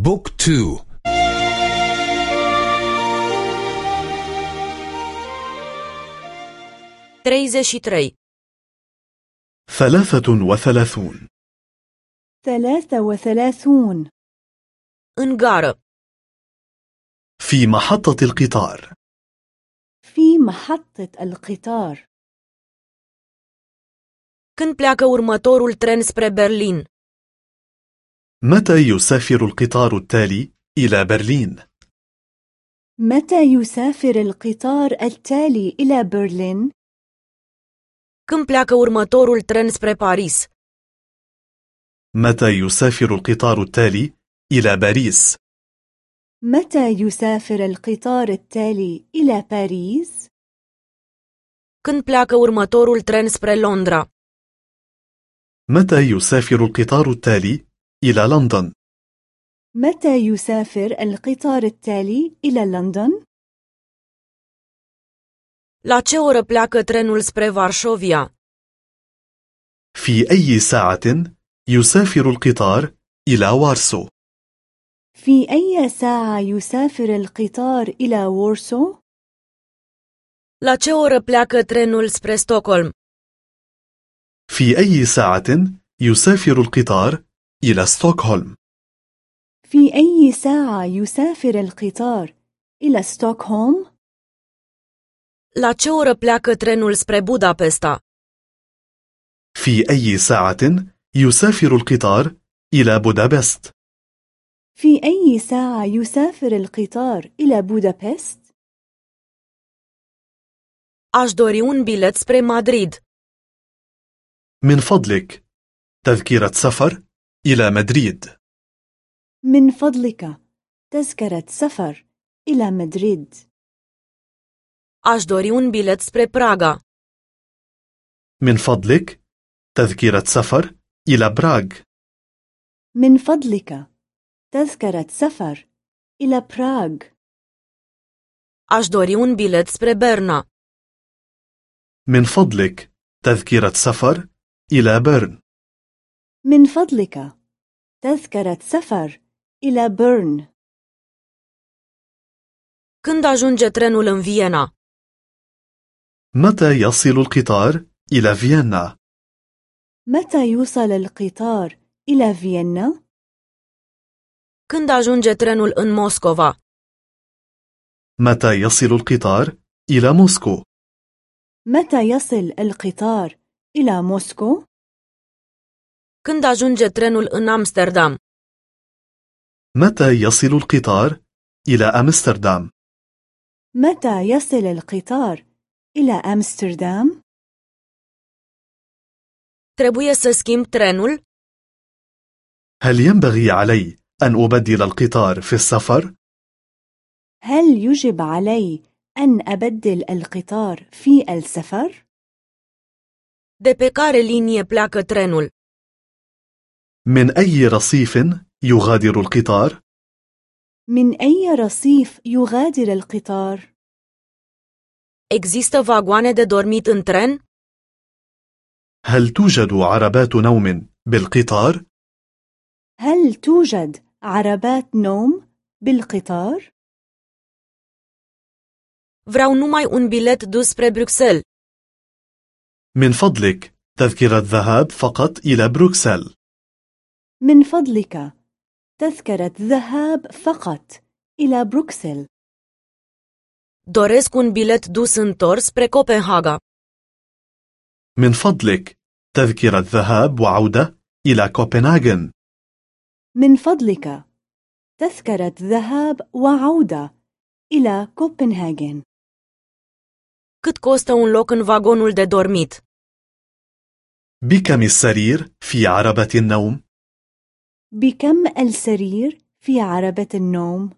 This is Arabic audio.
بوك تو. treizeci trei ثلاثة وثلاثون. ثلاثة وثلاثون. gară في محطة القطار. في محطة القطار. când pleacă următorul tren spre Berlin متى يسافر القطار التالي إلى برلين؟ متى يسافر القطار التالي إلى برلين؟ când pleacă următorul tren spre Paris متى يسافر القطار التالي إلى باريس؟ متى يسافر القطار التالي إلى باريس؟ când pleacă următorul tren spre Londra متى يسافر القطار التالي إلى لندن؟ متى يسافر القطار التالي إلى لندن؟ la ce oră pleacă trenul spre Varșovia في أي ساعة يسافر القطار إلى وارسو؟ في أي ساعة يسافر القطار إلى وورسو؟ la ce oră pleacă trenul spre Stockholm في أي ساعة يسافر القطار إلى ستوكهولم؟ في أي ساعة يسافر القطار إلى ستوكهولم؟ la ce oră pleacă trenul spre Budapesta في أي ساعة يسافر القطار إلى بودابست؟ في أي ساعة يسافر القطار إلى بودابست؟ aș dori un bilet spre Madrid من فضلك تذكرة سفر إلى مدريد. من فضلك تذكرة سفر إلى مدريد. Aș dori un bilet spre Praga. من فضلك تذكرة سفر إلى براغ. من فضلك تذكرة سفر إلى براغ. Aș dori un bilet spre Berna. من فضلك تذكرة سفر إلى بيرن. من فضلك تذكرة سفر إلى بيرن când ajunge trenul în Viena متى يصل القطار إلى فيينا؟ متى يوصل القطار إلى فيينا؟ când ajunge trenul în Moscova متى يصل القطار إلى موسكو؟ متى يصل القطار إلى موسكو؟ Când ajunge trenul în Amsterdam متى يصل القطار إلى أمستردام؟ متى يصل القطار إلى أمستردام؟ trebuie să schimb trenul هل ينبغي علي أن أبدل القطار في السفر؟ هل يجب علي أن أبدل القطار في السفر؟ de pe care linie pleacă trenul من أي رصيف يغادر القطار؟ من أي رصيف يغادر القطار؟ există vagoane de dormit în tren هل توجد عربات نوم بالقطار؟ هل توجد عربات نوم بالقطار؟ vreau numai un bilet dus spre Bruxelles من فضلك تذكرة ذهاب فقط إلى بروكسل من فضلك. تذكرة ذهاب فقط. إلى بروكسل. Doresc un bilet dus întors spre Copenhaga. من فضلك. تذكرة ذهاب وعودة إلى كوبنهاغن من فضلك. تذكرة ذهاب وعودة إلى كوبنهاجن cât costă un loc în vagonul de dormit? بكم السرير في عربة النوم؟ بكم السرير في عربة النوم؟